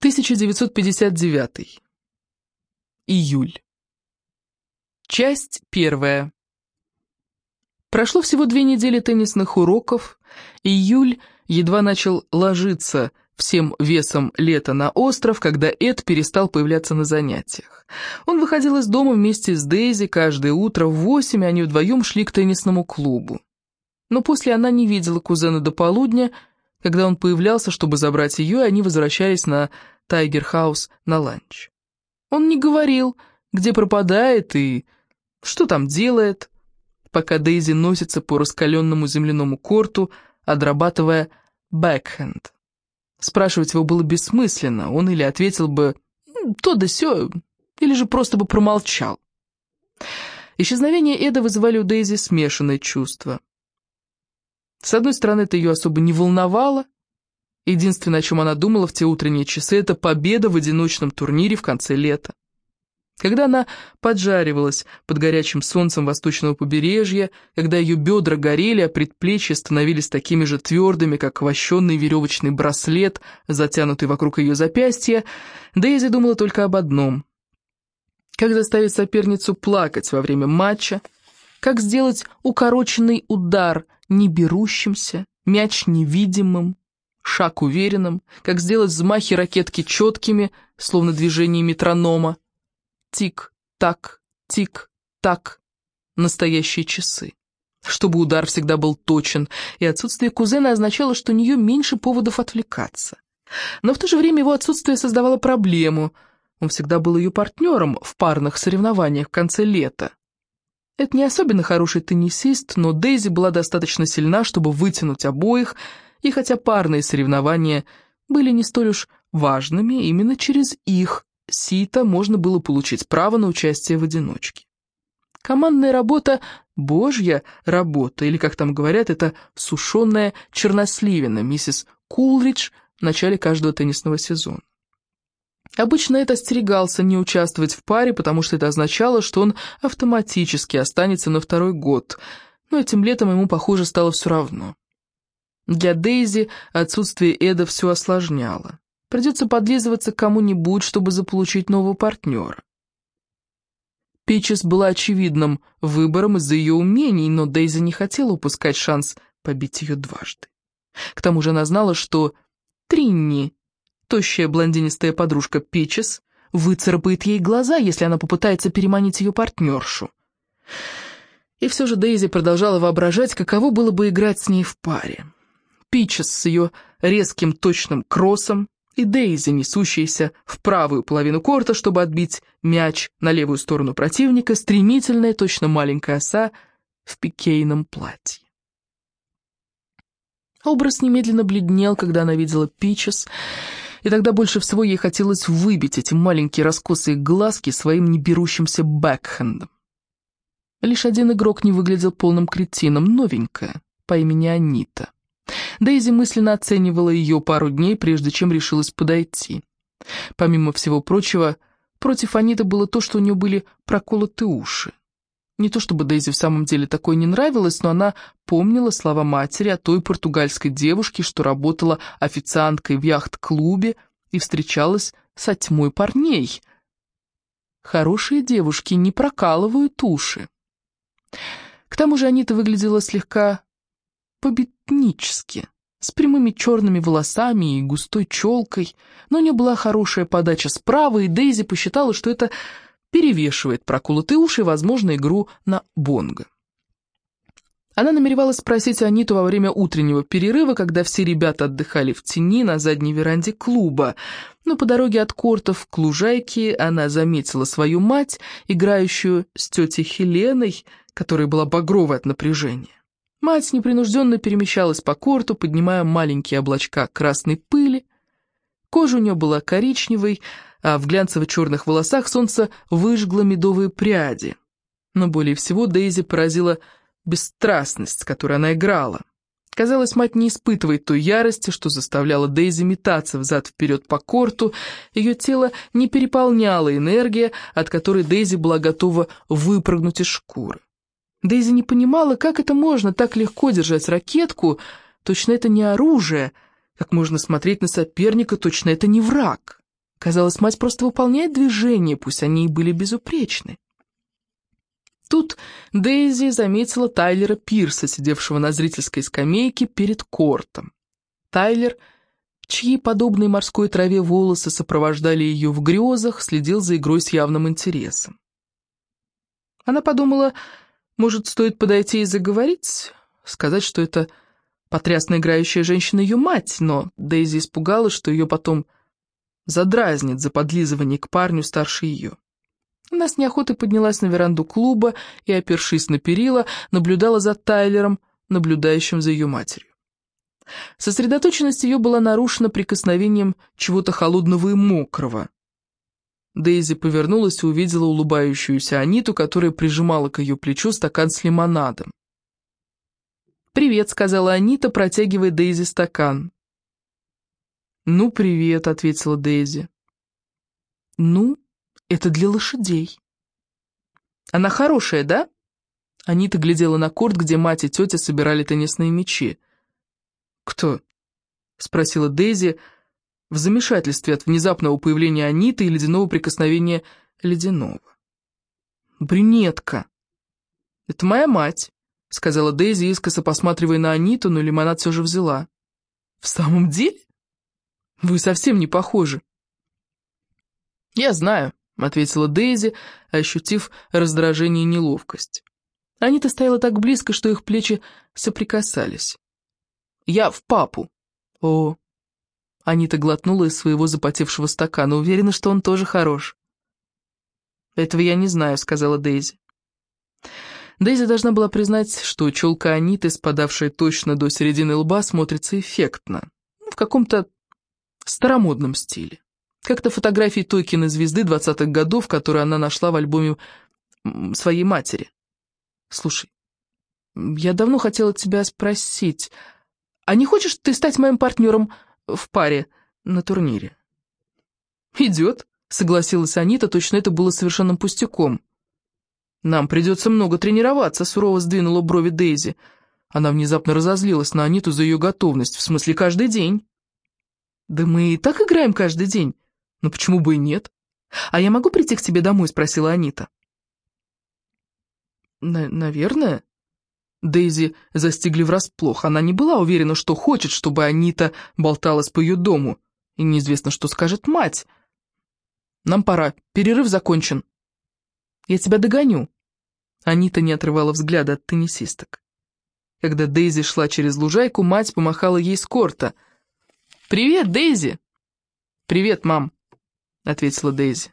1959. Июль. Часть первая. Прошло всего две недели теннисных уроков, июль едва начал ложиться всем весом лета на остров, когда Эд перестал появляться на занятиях. Он выходил из дома вместе с Дейзи каждое утро в восемь, и они вдвоем шли к теннисному клубу. Но после она не видела кузена до полудня, когда он появлялся, чтобы забрать ее, они возвращались на Тайгер-хаус на ланч. Он не говорил, где пропадает и что там делает, пока Дейзи носится по раскаленному земляному корту, отрабатывая бэкхенд. Спрашивать его было бессмысленно, он или ответил бы «то да сё», или же просто бы промолчал. Исчезновения Эда вызывали у Дейзи смешанные чувства. С одной стороны, это ее особо не волновало, Единственное, о чем она думала в те утренние часы, это победа в одиночном турнире в конце лета. Когда она поджаривалась под горячим солнцем восточного побережья, когда ее бедра горели, а предплечья становились такими же твердыми, как вощенный веревочный браслет, затянутый вокруг ее запястья, Дейзи думала только об одном. Как заставить соперницу плакать во время матча, как сделать укороченный удар не берущимся, мяч невидимым, шаг уверенным, как сделать взмахи ракетки четкими, словно движение метронома. Тик-так, тик-так. Настоящие часы. Чтобы удар всегда был точен, и отсутствие кузена означало, что у нее меньше поводов отвлекаться. Но в то же время его отсутствие создавало проблему. Он всегда был ее партнером в парных соревнованиях в конце лета. Это не особенно хороший теннисист, но Дейзи была достаточно сильна, чтобы вытянуть обоих – и хотя парные соревнования были не столь уж важными, именно через их сито можно было получить право на участие в одиночке. Командная работа – божья работа, или, как там говорят, это сушеная черносливина миссис Кулридж в начале каждого теннисного сезона. Обычно это остерегался не участвовать в паре, потому что это означало, что он автоматически останется на второй год, но этим летом ему, похоже, стало все равно. Для Дейзи отсутствие Эда все осложняло. Придется подлизываться к кому-нибудь, чтобы заполучить нового партнера. Пичес была очевидным выбором из-за ее умений, но Дейзи не хотела упускать шанс побить ее дважды. К тому же она знала, что Тринни, тощая блондинистая подружка Пичес, выцарапает ей глаза, если она попытается переманить ее партнершу. И все же Дейзи продолжала воображать, каково было бы играть с ней в паре. Пичес с ее резким точным кроссом и Дейзи, несущаяся в правую половину корта, чтобы отбить мяч на левую сторону противника, стремительная, точно маленькая оса в пикейном платье. Образ немедленно бледнел, когда она видела Пичес, и тогда больше всего ей хотелось выбить эти маленькие раскосые глазки своим неберущимся бэкхендом. Лишь один игрок не выглядел полным кретином, новенькая, по имени Анита. Дейзи мысленно оценивала ее пару дней, прежде чем решилась подойти. Помимо всего прочего, против Аниты было то, что у нее были проколоты уши. Не то чтобы Дейзи в самом деле такое не нравилось, но она помнила слова матери о той португальской девушке, что работала официанткой в яхт-клубе и встречалась со тьмой парней. Хорошие девушки не прокалывают уши. К тому же Анита выглядела слегка побитнически, с прямыми черными волосами и густой челкой, но у нее была хорошая подача справа, и Дейзи посчитала, что это перевешивает проколотые уши и, возможно, игру на бонго. Она намеревалась спросить Аниту во время утреннего перерыва, когда все ребята отдыхали в тени на задней веранде клуба, но по дороге от кортов к лужайке она заметила свою мать, играющую с тетей Хеленой, которая была багровой от напряжения. Мать непринужденно перемещалась по корту, поднимая маленькие облачка красной пыли. Кожа у нее была коричневой, а в глянцево-черных волосах солнце выжгло медовые пряди. Но более всего Дейзи поразила бесстрастность, с которой она играла. Казалось, мать не испытывает той ярости, что заставляла Дейзи метаться взад-вперед по корту, ее тело не переполняло энергия, от которой Дейзи была готова выпрыгнуть из шкуры. Дейзи не понимала, как это можно так легко держать ракетку, точно это не оружие, как можно смотреть на соперника, точно это не враг. Казалось, мать просто выполняет движения, пусть они и были безупречны. Тут Дейзи заметила Тайлера Пирса, сидевшего на зрительской скамейке перед кортом. Тайлер, чьи подобные морской траве волосы сопровождали ее в грезах, следил за игрой с явным интересом. Она подумала, может, стоит подойти и заговорить, сказать, что это потрясно играющая женщина ее мать, но Дейзи испугалась, что ее потом задразнит за подлизывание к парню старше ее. Она с неохотой поднялась на веранду клуба и, опершись на перила, наблюдала за Тайлером, наблюдающим за ее матерью. Сосредоточенность ее была нарушена прикосновением чего-то холодного и мокрого. Дейзи повернулась и увидела улыбающуюся Аниту, которая прижимала к ее плечу стакан с лимонадом. «Привет», — сказала Анита, протягивая Дейзи стакан. «Ну, привет», — ответила Дейзи. «Ну, это для лошадей». «Она хорошая, да?» Анита глядела на корт, где мать и тетя собирали теннисные мячи. «Кто?» — спросила Дейзи в замешательстве от внезапного появления Аниты и ледяного прикосновения ледяного. «Брюнетка». «Это моя мать», — сказала Дейзи, искоса посматривая на Аниту, но лимонад все же взяла. «В самом деле?» Вы совсем не похожи». «Я знаю», — ответила Дейзи, ощутив раздражение и неловкость. Анита стояла так близко, что их плечи соприкасались. «Я в папу». «О». Анита глотнула из своего запотевшего стакана, уверена, что он тоже хорош. «Этого я не знаю», — сказала Дейзи. Дейзи должна была признать, что челка Аниты, спадавшая точно до середины лба, смотрится эффектно. В каком-то старомодном стиле. Как-то фотографии той кинозвезды 20-х годов, которую она нашла в альбоме своей матери. Слушай, я давно хотела тебя спросить, а не хочешь ты стать моим партнером в паре на турнире? Идет, согласилась Анита, точно это было совершенным пустяком. Нам придется много тренироваться, сурово сдвинула брови Дейзи. Она внезапно разозлилась на Аниту за ее готовность, в смысле каждый день. «Да мы и так играем каждый день. Но почему бы и нет? А я могу прийти к тебе домой?» — спросила Анита. «Наверное». Дейзи застигли врасплох. Она не была уверена, что хочет, чтобы Анита болталась по ее дому. И неизвестно, что скажет мать. «Нам пора. Перерыв закончен». «Я тебя догоню». Анита не отрывала взгляда от теннисисток. Когда Дейзи шла через лужайку, мать помахала ей с корта — «Привет, Дейзи!» «Привет, мам», — ответила Дейзи.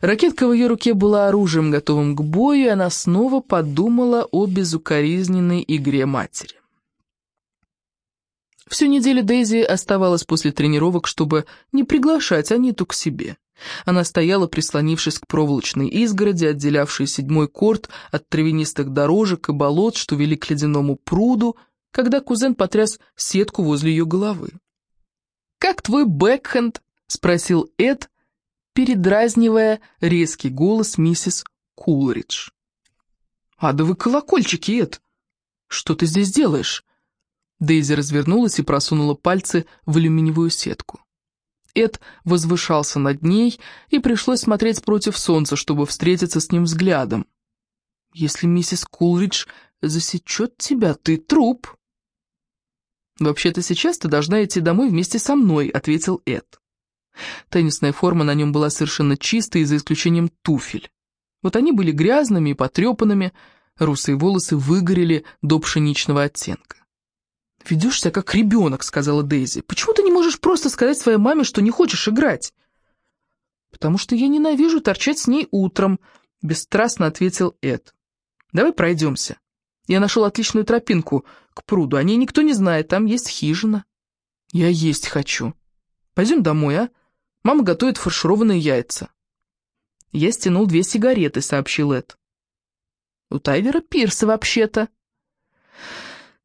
Ракетка в ее руке была оружием, готовым к бою, и она снова подумала о безукоризненной игре матери. Всю неделю Дейзи оставалась после тренировок, чтобы не приглашать Аниту к себе. Она стояла, прислонившись к проволочной изгороди, отделявшей седьмой корт от травянистых дорожек и болот, что вели к ледяному пруду, когда кузен потряс сетку возле ее головы. «Как твой бэкхенд?» — спросил Эд, передразнивая резкий голос миссис Кулридж. «Адовы колокольчики, Эд! Что ты здесь делаешь?» Дейзи развернулась и просунула пальцы в алюминиевую сетку. Эд возвышался над ней, и пришлось смотреть против солнца, чтобы встретиться с ним взглядом. «Если миссис Кулридж засечет тебя, ты труп!» «Вообще-то сейчас ты должна идти домой вместе со мной», — ответил Эд. Теннисная форма на нем была совершенно чистой, за исключением туфель. Вот они были грязными и потрепанными, русые волосы выгорели до пшеничного оттенка. «Ведешь себя как ребенок», — сказала Дейзи. «Почему ты не можешь просто сказать своей маме, что не хочешь играть?» «Потому что я ненавижу торчать с ней утром», — бесстрастно ответил Эд. «Давай пройдемся». Я нашел отличную тропинку к пруду. О ней никто не знает, там есть хижина. Я есть хочу. Пойдем домой, а? Мама готовит фаршированные яйца. Я стянул две сигареты, сообщил Эд. У Тайлера Пирса вообще-то.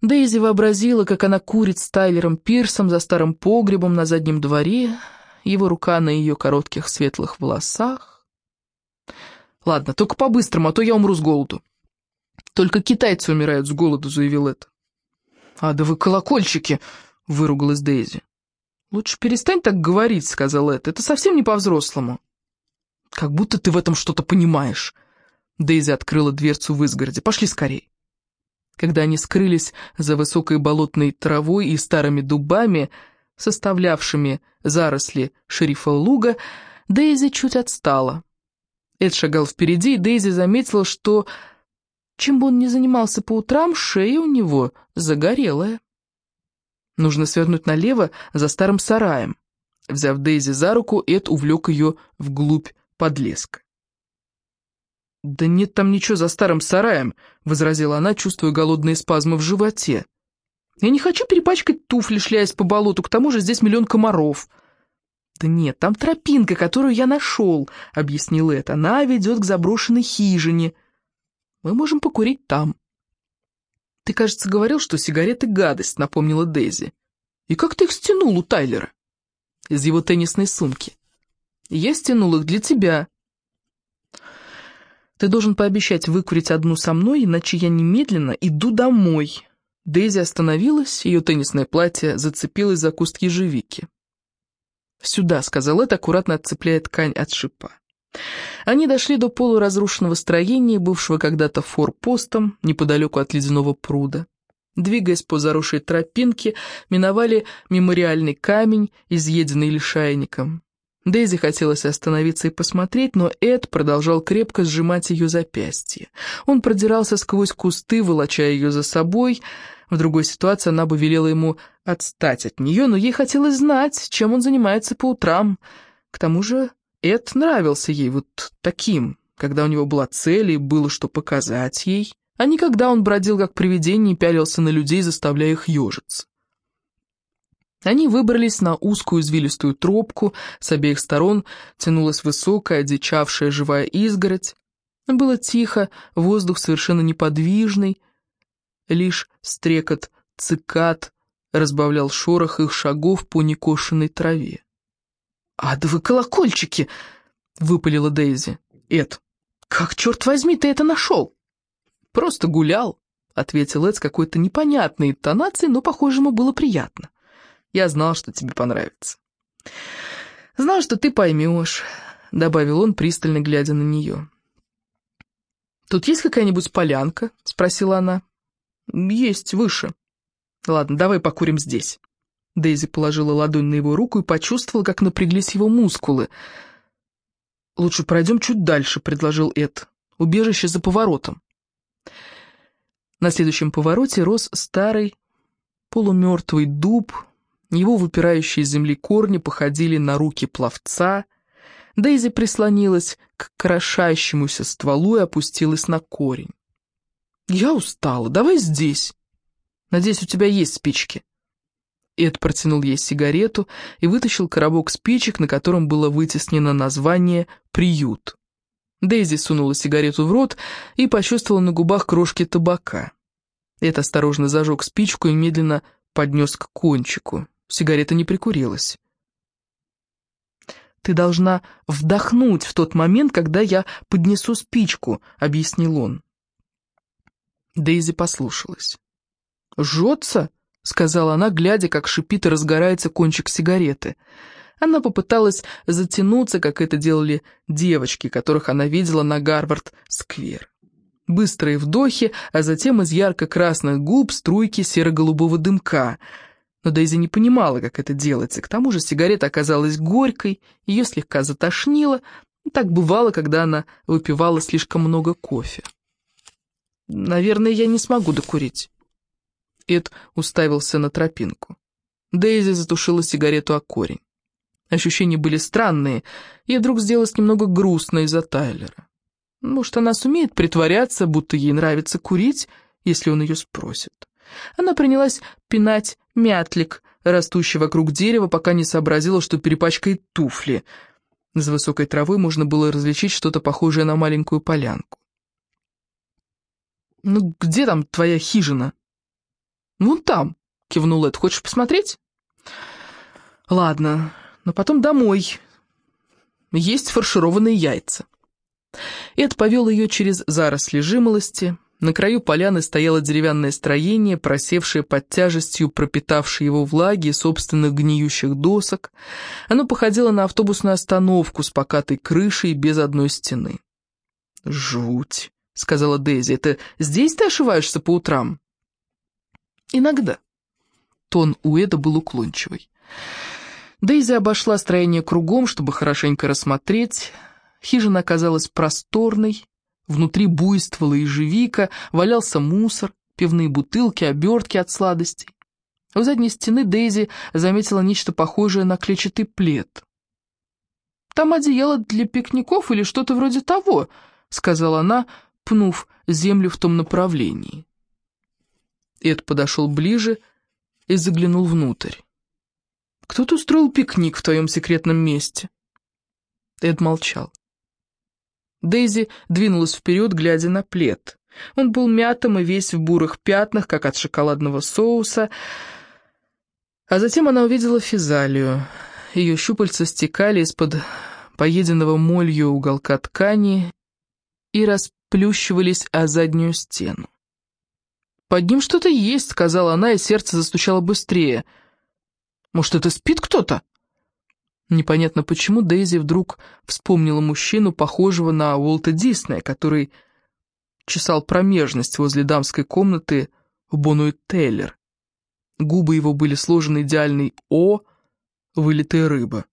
Дейзи вообразила, как она курит с Тайлером Пирсом за старым погребом на заднем дворе, его рука на ее коротких светлых волосах. Ладно, только по-быстрому, а то я умру с голоду. Только китайцы умирают с голоду», — заявил это. «А да вы колокольчики!» — выругалась Дейзи. «Лучше перестань так говорить», — сказал Эд. «Это совсем не по-взрослому». «Как будто ты в этом что-то понимаешь». Дейзи открыла дверцу в изгороде. «Пошли скорей». Когда они скрылись за высокой болотной травой и старыми дубами, составлявшими заросли шерифа луга, Дейзи чуть отстала. Эд шагал впереди, и Дейзи заметила, что, чем бы он ни занимался по утрам, шея у него загорелая. Нужно свернуть налево за старым сараем. Взяв Дейзи за руку, Эд увлек ее вглубь подлеска. «Да нет там ничего за старым сараем», — возразила она, чувствуя голодные спазмы в животе. «Я не хочу перепачкать туфли, шляясь по болоту, к тому же здесь миллион комаров». «Да нет, там тропинка, которую я нашел», — объяснил Эд. «Она ведет к заброшенной хижине. Мы можем покурить там». «Ты, кажется, говорил, что сигареты — гадость», — напомнила Дейзи. «И как ты их стянул у Тайлера?» «Из его теннисной сумки». «Я стянул их для тебя». «Ты должен пообещать выкурить одну со мной, иначе я немедленно иду домой». Дейзи остановилась, ее теннисное платье зацепилось за куст ежевики. «Сюда», — сказал Эд, аккуратно отцепляя ткань от шипа. Они дошли до полуразрушенного строения, бывшего когда-то форпостом, неподалеку от ледяного пруда. Двигаясь по заросшей тропинке, миновали мемориальный камень, изъеденный лишайником. Дейзи хотелось остановиться и посмотреть, но Эд продолжал крепко сжимать ее запястье. Он продирался сквозь кусты, волоча ее за собой. В другой ситуации она бы велела ему отстать от нее, но ей хотелось знать, чем он занимается по утрам. К тому же Эд нравился ей вот таким, когда у него была цель и было что показать ей, а не когда он бродил как привидение и пялился на людей, заставляя их ежиться. Они выбрались на узкую извилистую тропку, с обеих сторон тянулась высокая, одичавшая живая изгородь. Было тихо, воздух совершенно неподвижный, лишь стрекот цикад разбавлял шорох их шагов по некошенной траве. «Адовы колокольчики!» — выпалила Дейзи. «Эд, как, черт возьми, ты это нашел?» «Просто гулял», — ответил Эд с какой-то непонятной интонацией, но, похоже, ему было приятно. «Я знал, что тебе понравится». «Знал, что ты поймешь», — добавил он, пристально глядя на нее. «Тут есть какая-нибудь полянка?» — спросила она. «Есть, выше». «Ладно, давай покурим здесь». Дейзи положила ладонь на его руку и почувствовала, как напряглись его мускулы. «Лучше пройдем чуть дальше», — предложил Эд. «Убежище за поворотом». На следующем повороте рос старый полумертвый дуб, его выпирающие из земли корни походили на руки пловца. Дейзи прислонилась к крошащемуся стволу и опустилась на корень. «Я устала, давай здесь. Надеюсь, у тебя есть спички». Эд протянул ей сигарету и вытащил коробок спичек, на котором было вытеснено название «Приют». Дейзи сунула сигарету в рот и почувствовала на губах крошки табака. Эд осторожно зажег спичку и медленно поднес к кончику. Сигарета не прикурилась. «Ты должна вдохнуть в тот момент, когда я поднесу спичку», — объяснил он. Дейзи послушалась. «Жжется?» — сказала она, глядя, как шипит и разгорается кончик сигареты. Она попыталась затянуться, как это делали девочки, которых она видела на Гарвард-сквер. Быстрые вдохи, а затем из ярко-красных губ струйки серо-голубого дымка. Но Дейзи не понимала, как это делается. К тому же сигарета оказалась горькой, ее слегка затошнило. Так бывало, когда она выпивала слишком много кофе. «Наверное, я не смогу докурить». Эд уставился на тропинку. Дейзи затушила сигарету о корень. Ощущения были странные, и вдруг сделалось немного грустно из-за Тайлера. Может, она сумеет притворяться, будто ей нравится курить, если он ее спросит. Она принялась пинать мятлик, растущий вокруг дерева, пока не сообразила, что перепачкает туфли. За высокой травой можно было различить что-то похожее на маленькую полянку. «Ну, где там твоя хижина?» «Вон там», — кивнул Эд. «Хочешь посмотреть?» «Ладно, но потом домой. Есть фаршированные яйца». Эд повел ее через заросли жимолости. На краю поляны стояло деревянное строение, просевшее под тяжестью пропитавшей его влаги и собственных гниющих досок. Оно походило на автобусную остановку с покатой крышей без одной стены. «Жуть», — сказала Дейзи, — «это здесь ты ошиваешься по утрам?» «Иногда». Тон у Эда был уклончивый. Дейзи обошла строение кругом, чтобы хорошенько рассмотреть. Хижина оказалась просторной, внутри буйствовала ежевика, валялся мусор, пивные бутылки, обертки от сладостей. У задней стены Дейзи заметила нечто похожее на клетчатый плед. «Там одеяло для пикников или что-то вроде того», — сказала она, пнув землю в том направлении. Эд подошел ближе и заглянул внутрь. «Кто-то устроил пикник в твоем секретном месте». Эд молчал. Дейзи двинулась вперед, глядя на плед. Он был мятым и весь в бурых пятнах, как от шоколадного соуса. А затем она увидела физалию. Ее щупальца стекали из-под поеденного молью уголка ткани и расплющивались о заднюю стену. «Под ним что-то есть», — сказала она, и сердце застучало быстрее. «Может, это спит кто-то?» Непонятно почему Дейзи вдруг вспомнила мужчину, похожего на Уолта Диснея, который чесал промежность возле дамской комнаты в Бонуэт Тейлер. Губы его были сложены идеальной «О», вылитая рыба.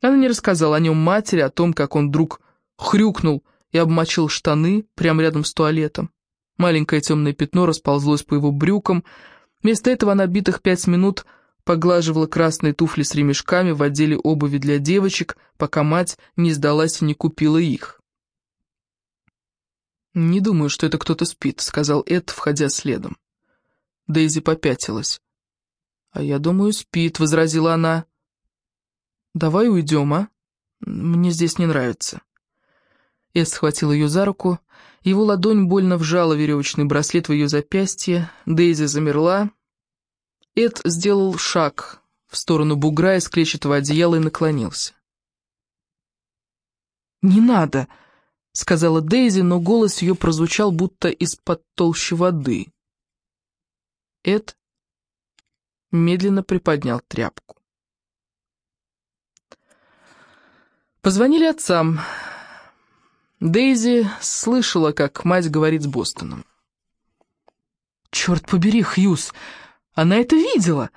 Она не рассказала о нем матери, о том, как он вдруг хрюкнул и обмочил штаны прямо рядом с туалетом. Маленькое темное пятно расползлось по его брюкам. Вместо этого она битых пять минут поглаживала красные туфли с ремешками в отделе обуви для девочек, пока мать не сдалась и не купила их. «Не думаю, что это кто-то спит», — сказал Эд, входя следом. Дейзи попятилась. «А я думаю, спит», — возразила она. «Давай уйдем, а? Мне здесь не нравится». Эд схватил ее за руку, его ладонь больно вжала веревочный браслет в ее запястье, Дейзи замерла, Эд сделал шаг в сторону бугра из клетчатого одеяла и наклонился. «Не надо!» — сказала Дейзи, но голос ее прозвучал будто из-под толщи воды. Эд медленно приподнял тряпку. Позвонили отцам. Дейзи слышала, как мать говорит с Бостоном. «Черт побери, Хьюз!» Она это видела!»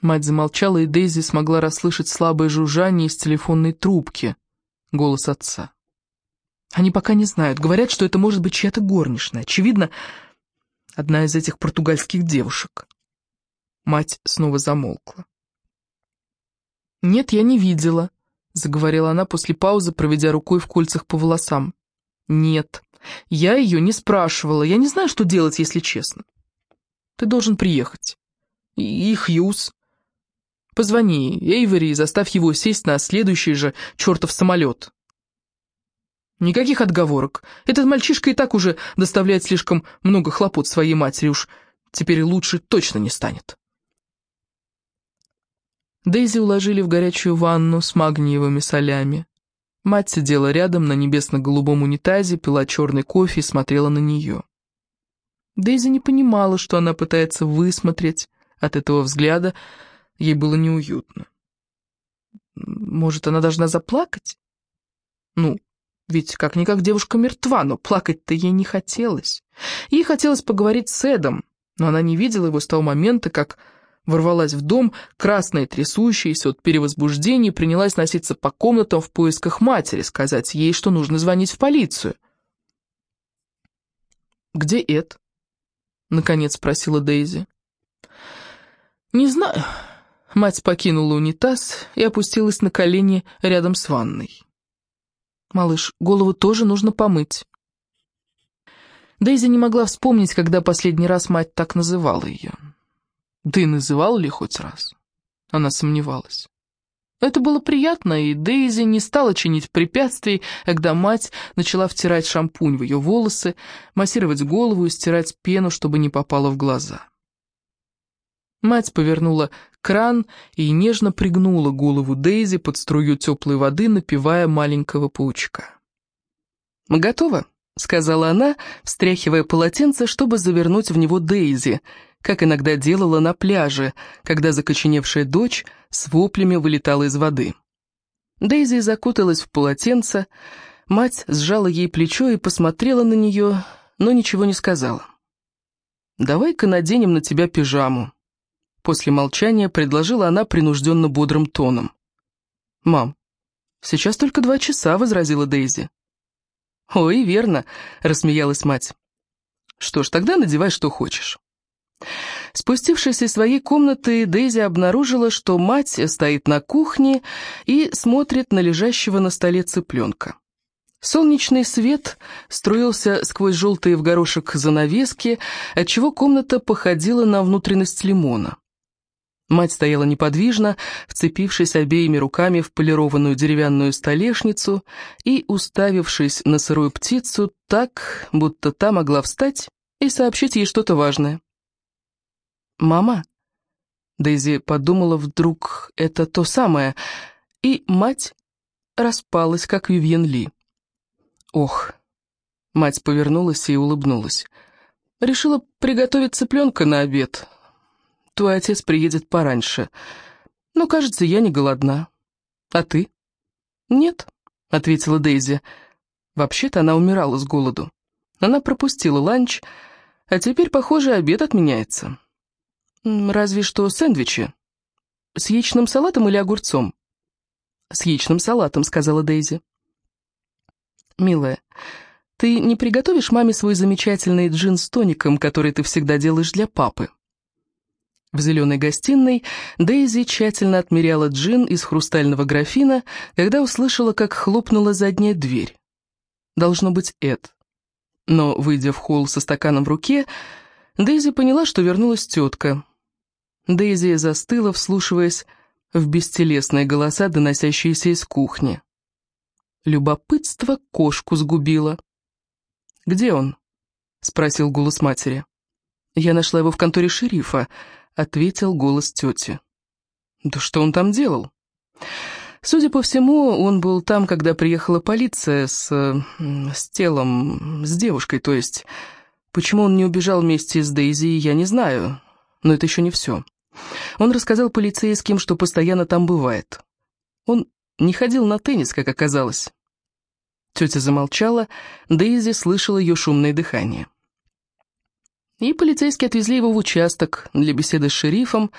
Мать замолчала, и Дейзи смогла расслышать слабое жужжание из телефонной трубки. Голос отца. «Они пока не знают. Говорят, что это может быть чья-то горничная. Очевидно, одна из этих португальских девушек». Мать снова замолкла. «Нет, я не видела», — заговорила она после паузы, проведя рукой в кольцах по волосам. «Нет, я ее не спрашивала. Я не знаю, что делать, если честно. Ты должен приехать. И Хьюз. Позвони Эйвери и заставь его сесть на следующий же чертов самолет. Никаких отговорок. Этот мальчишка и так уже доставляет слишком много хлопот своей матери, уж теперь лучше точно не станет. Дейзи уложили в горячую ванну с магниевыми солями. Мать сидела рядом на небесно-голубом унитазе, пила черный кофе и смотрела на нее. Дейзи не понимала, что она пытается высмотреть. От этого взгляда ей было неуютно. Может, она должна заплакать? Ну, ведь как-никак девушка мертва, но плакать-то ей не хотелось. Ей хотелось поговорить с Эдом, но она не видела его с того момента, как ворвалась в дом, красная трясущаяся от перевозбуждения, принялась носиться по комнатам в поисках матери, сказать ей, что нужно звонить в полицию. «Где Эд?» Наконец спросила Дейзи. «Не знаю». Мать покинула унитаз и опустилась на колени рядом с ванной. «Малыш, голову тоже нужно помыть». Дейзи не могла вспомнить, когда последний раз мать так называла ее. Да и называла ли хоть раз? Она сомневалась. Это было приятно, и Дейзи не стала чинить препятствий, когда мать начала втирать шампунь в ее волосы, массировать голову и стирать пену, чтобы не попало в глаза. Мать повернула кран и нежно пригнула голову Дейзи под струю теплой воды, напивая маленького паучка. «Мы готовы?» — сказала она, встряхивая полотенце, чтобы завернуть в него Дейзи, как иногда делала на пляже, когда закоченевшая дочь с воплями вылетала из воды. Дейзи закуталась в полотенце, мать сжала ей плечо и посмотрела на нее, но ничего не сказала. «Давай-ка наденем на тебя пижаму», — после молчания предложила она принужденно бодрым тоном. «Мам, сейчас только два часа», — возразила Дейзи. «Ой, верно», — рассмеялась мать. «Что ж, тогда надевай, что хочешь». Спустившись из своей комнаты, Дейзи обнаружила, что мать стоит на кухне и смотрит на лежащего на столе цыпленка. Солнечный свет струился сквозь желтые в горошек занавески, отчего комната походила на внутренность лимона. Мать стояла неподвижно, вцепившись обеими руками в полированную деревянную столешницу и уставившись на сырую птицу так, будто та могла встать и сообщить ей что-то важное. «Мама?» Дейзи подумала вдруг, это то самое, и мать распалась, как Вивьен Ли. «Ох!» Мать повернулась и улыбнулась. «Решила приготовить цыпленка на обед, Твой отец приедет пораньше. Но, кажется, я не голодна. А ты?» «Нет», — ответила Дейзи. Вообще-то она умирала с голоду. Она пропустила ланч, а теперь, похоже, обед отменяется. Разве что сэндвичи. С яичным салатом или огурцом? С яичным салатом, сказала Дейзи. Милая, ты не приготовишь маме свой замечательный джин с тоником, который ты всегда делаешь для папы? В зеленой гостиной Дейзи тщательно отмеряла джин из хрустального графина, когда услышала, как хлопнула задняя дверь. Должно быть Эд. Но, выйдя в холл со стаканом в руке, Дейзи поняла, что вернулась тетка. Дейзи застыла, вслушиваясь в бестелесные голоса, доносящиеся из кухни. Любопытство кошку сгубило. «Где он?» — спросил голос матери. «Я нашла его в конторе шерифа», — ответил голос тети. «Да что он там делал?» Судя по всему, он был там, когда приехала полиция с... с телом, с девушкой, то есть. Почему он не убежал вместе с Дейзи, я не знаю, но это еще не все. Он рассказал полицейским, что постоянно там бывает. Он не ходил на теннис, как оказалось. Тетя замолчала, Дейзи слышала ее шумное дыхание. И полицейские отвезли его в участок для беседы с шерифом.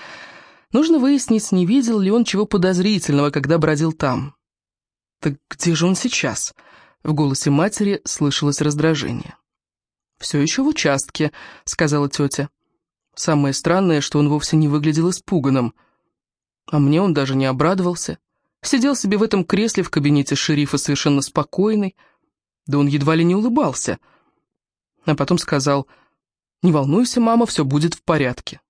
Нужно выяснить, не видел ли он чего подозрительного, когда бродил там. «Так где же он сейчас?» В голосе матери слышалось раздражение. «Все еще в участке», — сказала тетя. Самое странное, что он вовсе не выглядел испуганным. А мне он даже не обрадовался. Сидел себе в этом кресле в кабинете шерифа совершенно спокойный. Да он едва ли не улыбался. А потом сказал... «Не волнуйся, мама, все будет в порядке».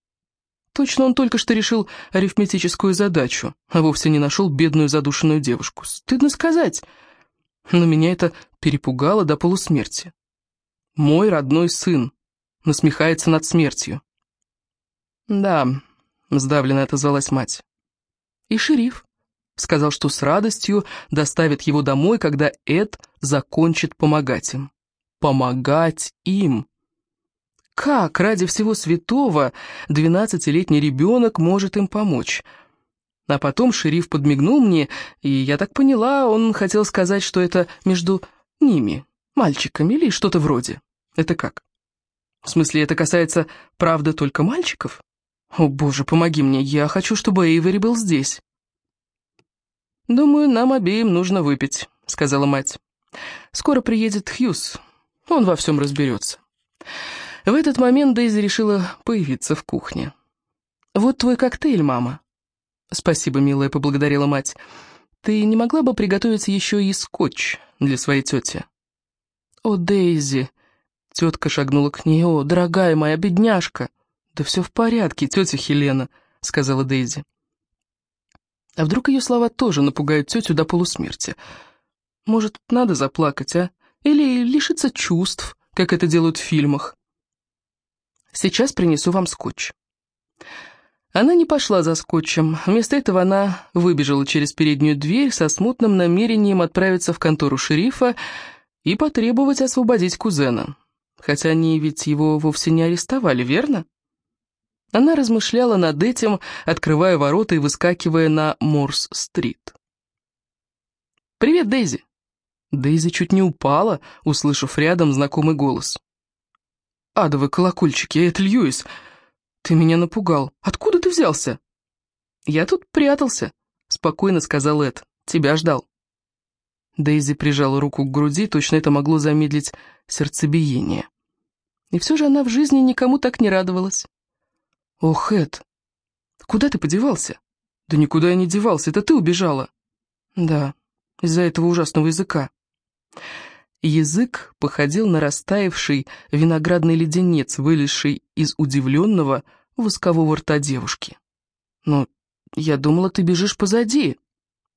Точно он только что решил арифметическую задачу, а вовсе не нашел бедную задушенную девушку. Стыдно сказать, но меня это перепугало до полусмерти. Мой родной сын насмехается над смертью. «Да», — сдавленно отозвалась мать. «И шериф», — сказал, что с радостью доставит его домой, когда Эд закончит помогать им. Помогать им. Как ради всего святого двенадцатилетний ребенок может им помочь? А потом шериф подмигнул мне, и я так поняла, он хотел сказать, что это между ними, мальчиками или что-то вроде. Это как? В смысле, это касается, правда, только мальчиков? О, боже, помоги мне, я хочу, чтобы Эйвери был здесь. «Думаю, нам обеим нужно выпить», — сказала мать. «Скоро приедет Хьюз, он во всем разберется». В этот момент Дейзи решила появиться в кухне. «Вот твой коктейль, мама». «Спасибо, милая», — поблагодарила мать. «Ты не могла бы приготовить еще и скотч для своей тети?» «О, Дейзи!» — тетка шагнула к ней. «О, дорогая моя бедняжка!» «Да все в порядке, тетя Хелена», — сказала Дейзи. А вдруг ее слова тоже напугают тетю до полусмерти? Может, надо заплакать, а? Или лишиться чувств, как это делают в фильмах? Сейчас принесу вам скотч». Она не пошла за скотчем. Вместо этого она выбежала через переднюю дверь со смутным намерением отправиться в контору шерифа и потребовать освободить кузена. Хотя они ведь его вовсе не арестовали, верно? Она размышляла над этим, открывая ворота и выскакивая на Морс-стрит. «Привет, Дейзи!» Дейзи чуть не упала, услышав рядом знакомый голос. «Адовые колокольчики, это Льюис! Ты меня напугал. Откуда ты взялся?» «Я тут прятался», — спокойно сказал Эд. «Тебя ждал». Дейзи прижала руку к груди, точно это могло замедлить сердцебиение. И все же она в жизни никому так не радовалась. «Ох, Эд, куда ты подевался?» «Да никуда я не девался, это ты убежала». «Да, из-за этого ужасного языка». Язык походил на растаявший виноградный леденец, вылезший из удивленного воскового рта девушки. «Но я думала, ты бежишь позади».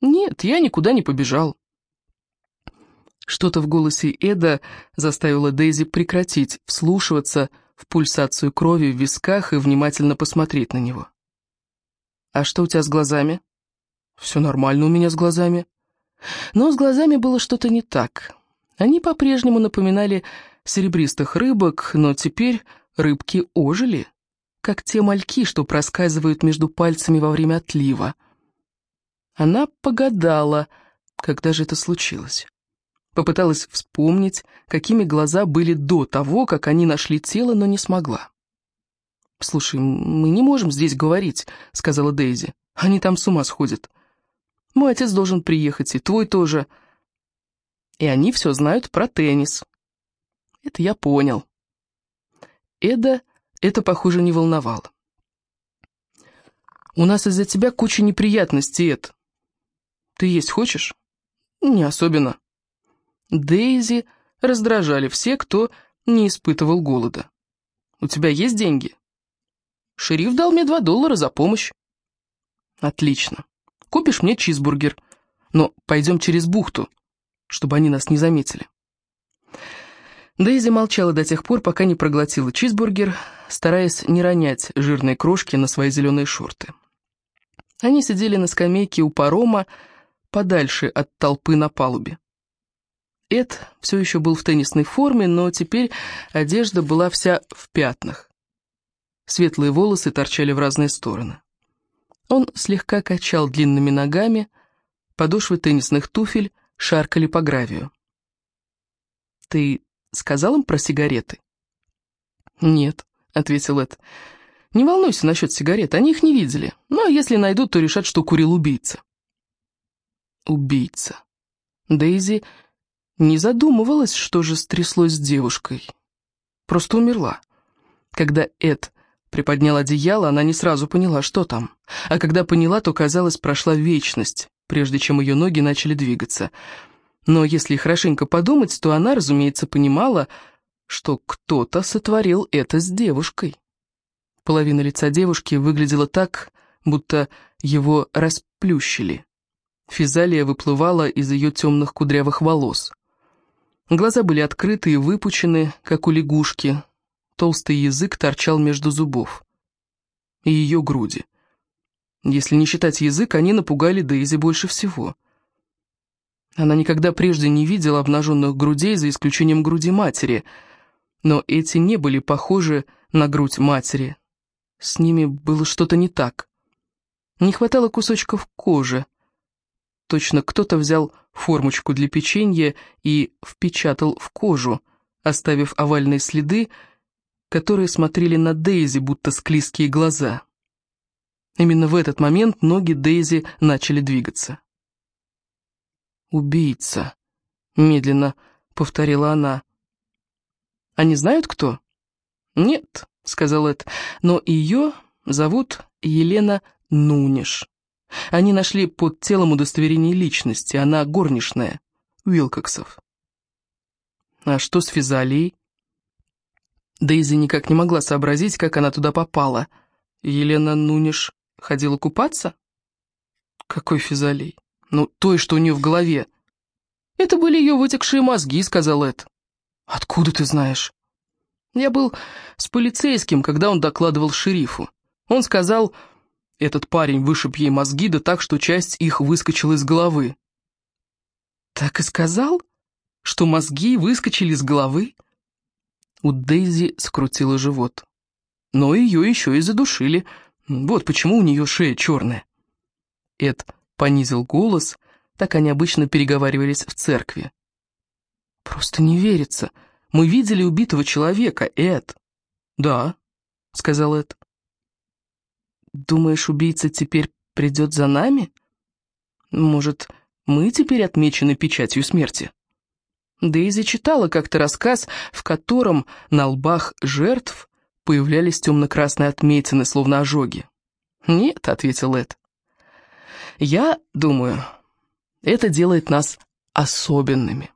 «Нет, я никуда не побежал». Что-то в голосе Эда заставило Дейзи прекратить вслушиваться в пульсацию крови в висках и внимательно посмотреть на него. «А что у тебя с глазами?» «Все нормально у меня с глазами». Но с глазами было что-то не так. Они по-прежнему напоминали серебристых рыбок, но теперь рыбки ожили, как те мальки, что проскальзывают между пальцами во время отлива. Она погадала, когда же это случилось. Попыталась вспомнить, какими глаза были до того, как они нашли тело, но не смогла. «Слушай, мы не можем здесь говорить», — сказала Дейзи. «Они там с ума сходят. Мой отец должен приехать, и твой тоже. И они все знают про теннис». Это я понял. Эда это, похоже, не волновало. «У нас из-за тебя куча неприятностей, Эд. Ты есть хочешь?» «Не особенно». Дейзи раздражали все, кто не испытывал голода. «У тебя есть деньги?» «Шериф дал мне два доллара за помощь». «Отлично. Купишь мне чизбургер. Но пойдем через бухту, чтобы они нас не заметили». Дейзи молчала до тех пор, пока не проглотила чизбургер, стараясь не ронять жирные крошки на свои зеленые шорты. Они сидели на скамейке у парома, подальше от толпы на палубе. Эд все еще был в теннисной форме, но теперь одежда была вся в пятнах. Светлые волосы торчали в разные стороны. Он слегка качал длинными ногами, подошвы теннисных туфель шаркали по гравию. «Ты сказал им про сигареты?» «Нет», — ответил Эд. «Не волнуйся насчет сигарет, они их не видели. Но если найдут, то решат, что курил убийца». «Убийца». Дейзи не задумывалась, что же стряслось с девушкой. Просто умерла. Когда Эд приподнял одеяло, она не сразу поняла, что там. А когда поняла, то, казалось, прошла вечность, прежде чем ее ноги начали двигаться. Но если хорошенько подумать, то она, разумеется, понимала, что кто-то сотворил это с девушкой. Половина лица девушки выглядела так, будто его расплющили. Физалия выплывала из ее темных кудрявых волос. Глаза были открыты и выпучены, как у лягушки. Толстый язык торчал между зубов. И ее груди. Если не считать язык, они напугали Дейзи больше всего. Она никогда прежде не видела обнаженных грудей, за исключением груди матери. Но эти не были похожи на грудь матери. С ними было что-то не так. Не хватало кусочков кожи. Точно кто-то взял формочку для печенья и впечатал в кожу, оставив овальные следы, которые смотрели на Дейзи, будто склизкие глаза. Именно в этот момент ноги Дейзи начали двигаться. «Убийца», — медленно повторила она. «Они знают, кто?» «Нет», — сказал Эд, — «но ее зовут Елена Нуниш». Они нашли под телом удостоверение личности, она горничная, Уилкоксов. А что с Физалией? Дейзи никак не могла сообразить, как она туда попала. Елена Нуниш ходила купаться? Какой Физалий? Ну, той, что у нее в голове. Это были ее вытекшие мозги, сказал Эд. Откуда ты знаешь? Я был с полицейским, когда он докладывал шерифу. Он сказал, этот парень вышиб ей мозги, да так, что часть их выскочила из головы. «Так и сказал? Что мозги выскочили из головы? У Дейзи скрутило живот. Но ее еще и задушили. Вот почему у нее шея черная. Эд понизил голос, так они обычно переговаривались в церкви. «Просто не верится. Мы видели убитого человека, Эд». «Да», — сказал Эд. «Думаешь, убийца теперь придет за нами? Может, мы теперь отмечены печатью смерти?» Дейзи читала как-то рассказ, в котором на лбах жертв появлялись темно-красные отметины, словно ожоги. «Нет», — ответил Эд. «Я думаю, это делает нас особенными».